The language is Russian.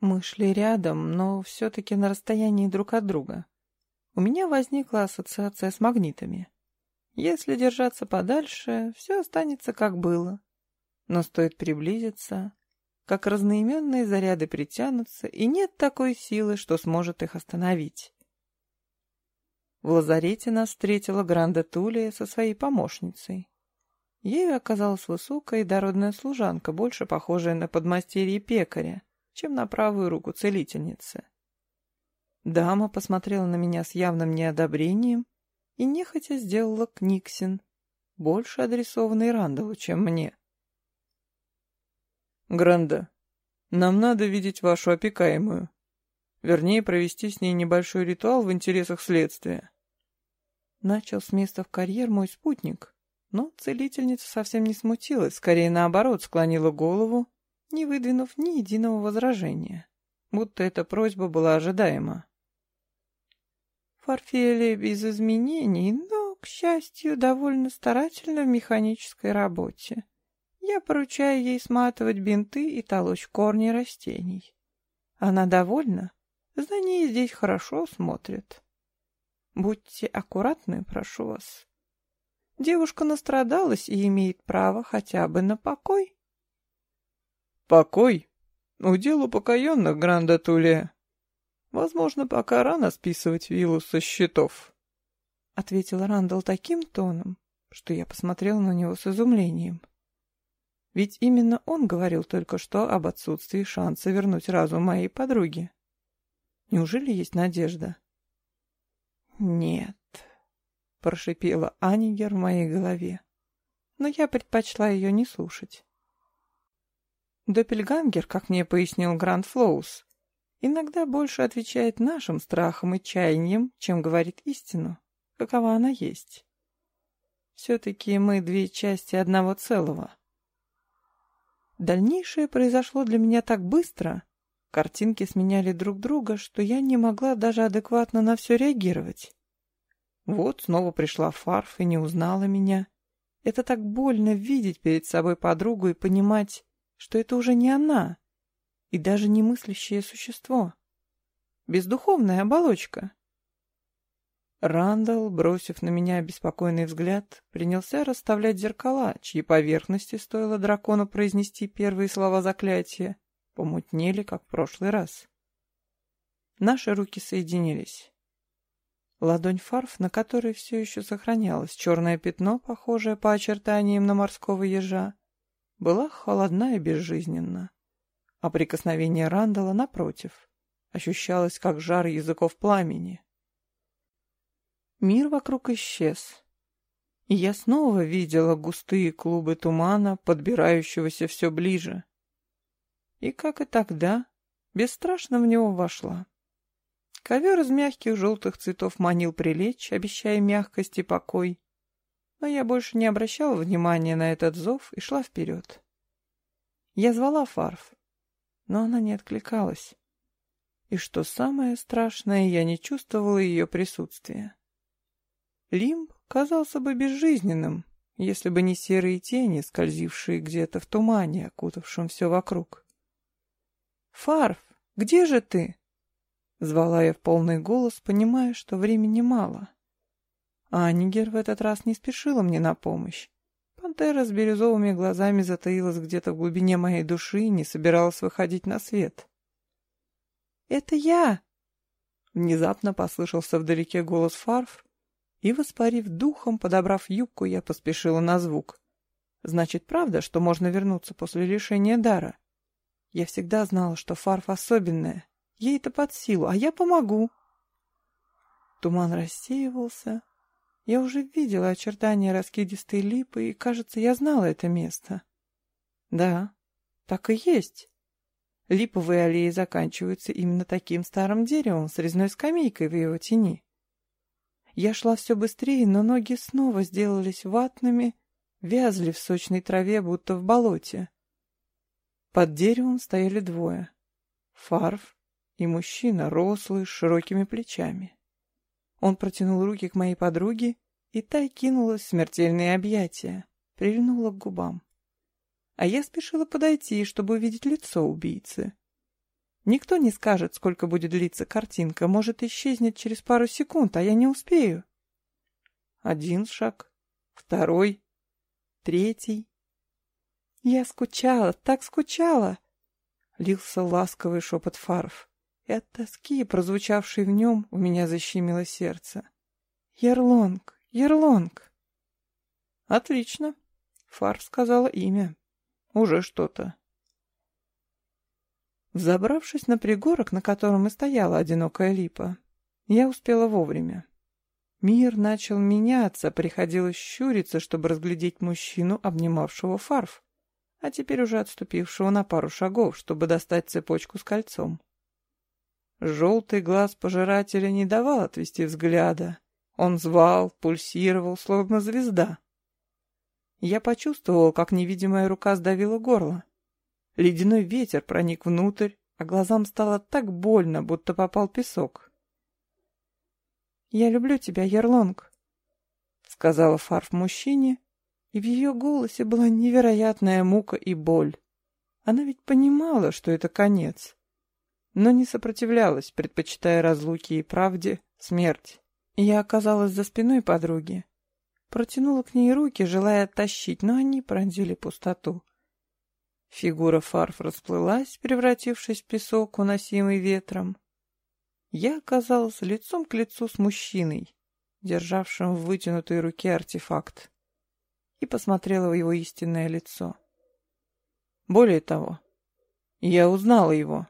Мы шли рядом, но все-таки на расстоянии друг от друга. У меня возникла ассоциация с магнитами. Если держаться подальше, все останется как было. Но стоит приблизиться, как разноименные заряды притянутся, и нет такой силы, что сможет их остановить. В лазарете нас встретила Гранда Тулия со своей помощницей. Ею оказалась высокая и дородная служанка, больше похожая на подмастерье пекаря, чем на правую руку целительницы. Дама посмотрела на меня с явным неодобрением и нехотя сделала книгсин, больше адресованный Рандалу, чем мне. «Гранда, нам надо видеть вашу опекаемую. Вернее, провести с ней небольшой ритуал в интересах следствия». Начал с места в карьер мой спутник, но целительница совсем не смутилась, скорее наоборот склонила голову, не выдвинув ни единого возражения, будто эта просьба была ожидаема. Форфелия без изменений, но, к счастью, довольно старательно в механической работе. Я поручаю ей сматывать бинты и толочь корни растений. Она довольна, за ней здесь хорошо смотрят. Будьте аккуратны, прошу вас. Девушка настрадалась и имеет право хотя бы на покой. Покой? Удел упокоенных, Гранда Тулия. Возможно, пока рано списывать виллу со счетов. Ответил Рандall таким тоном, что я посмотрел на него с изумлением. Ведь именно он говорил только что об отсутствии шанса вернуть разум моей подруги. Неужели есть надежда? Нет, прошипела Анигер в моей голове. Но я предпочла ее не слушать. Доппельгангер, как мне пояснил Гранд Флоус, иногда больше отвечает нашим страхам и чаяниям, чем говорит истину, какова она есть. Все-таки мы две части одного целого. Дальнейшее произошло для меня так быстро, картинки сменяли друг друга, что я не могла даже адекватно на все реагировать. Вот снова пришла Фарф и не узнала меня. Это так больно видеть перед собой подругу и понимать, что это уже не она, и даже не мыслящее существо. Бездуховная оболочка. Рандall, бросив на меня беспокойный взгляд, принялся расставлять зеркала, чьи поверхности стоило дракону произнести первые слова заклятия, помутнели, как в прошлый раз. Наши руки соединились. Ладонь фарф, на которой все еще сохранялось черное пятно, похожее по очертаниям на морского ежа, была холодна и безжизненна. А прикосновение Рандала, напротив, ощущалось, как жар языков пламени. Мир вокруг исчез. И я снова видела густые клубы тумана, подбирающегося все ближе. И, как и тогда, бесстрашно в него вошла. Ковер из мягких желтых цветов манил прилечь, обещая мягкость и покой но я больше не обращала внимания на этот зов и шла вперед. Я звала Фарф, но она не откликалась. И что самое страшное, я не чувствовала ее присутствия. Лимб казался бы безжизненным, если бы не серые тени, скользившие где-то в тумане, окутавшем все вокруг. «Фарф, где же ты?» Звала я в полный голос, понимая, что времени мало. А Анигер в этот раз не спешила мне на помощь. Пантера с бирюзовыми глазами затаилась где-то в глубине моей души и не собиралась выходить на свет. «Это я!» Внезапно послышался вдалеке голос Фарф, и, воспарив духом, подобрав юбку, я поспешила на звук. «Значит, правда, что можно вернуться после лишения дара?» Я всегда знала, что Фарф особенная. Ей это под силу, а я помогу. Туман рассеивался, я уже видела очертания раскидистой липы, и, кажется, я знала это место. Да, так и есть. Липовые аллеи заканчиваются именно таким старым деревом с резной скамейкой в его тени. Я шла все быстрее, но ноги снова сделались ватными, вязли в сочной траве, будто в болоте. Под деревом стояли двое — Фарф и мужчина, рослый, с широкими плечами. Он протянул руки к моей подруге, и та кинулась в смертельные объятия, прильнула к губам. А я спешила подойти, чтобы увидеть лицо убийцы. Никто не скажет, сколько будет длиться картинка, может исчезнет через пару секунд, а я не успею. Один шаг, второй, третий. Я скучала, так скучала. Лился ласковый шепот фарф, и от тоски, прозвучавшей в нем, у меня защемило сердце. Ерлонг, Ерлонг. Отлично. Фарф сказала имя. Уже что-то. Взобравшись на пригорок, на котором и стояла одинокая липа, я успела вовремя. Мир начал меняться, приходилось щуриться, чтобы разглядеть мужчину, обнимавшего фарф, а теперь уже отступившего на пару шагов, чтобы достать цепочку с кольцом. Желтый глаз пожирателя не давал отвести взгляда. Он звал, пульсировал, словно звезда. Я почувствовал, как невидимая рука сдавила горло. Ледяной ветер проник внутрь, а глазам стало так больно, будто попал песок. «Я люблю тебя, Ярлонг», — сказала Фарф мужчине, и в ее голосе была невероятная мука и боль. Она ведь понимала, что это конец, но не сопротивлялась, предпочитая разлуки и правде смерть. Я оказалась за спиной подруги, протянула к ней руки, желая оттащить, но они пронзили пустоту. Фигура фарф расплылась, превратившись в песок, уносимый ветром. Я оказалась лицом к лицу с мужчиной, державшим в вытянутой руке артефакт, и посмотрела в его истинное лицо. Более того, я узнала его.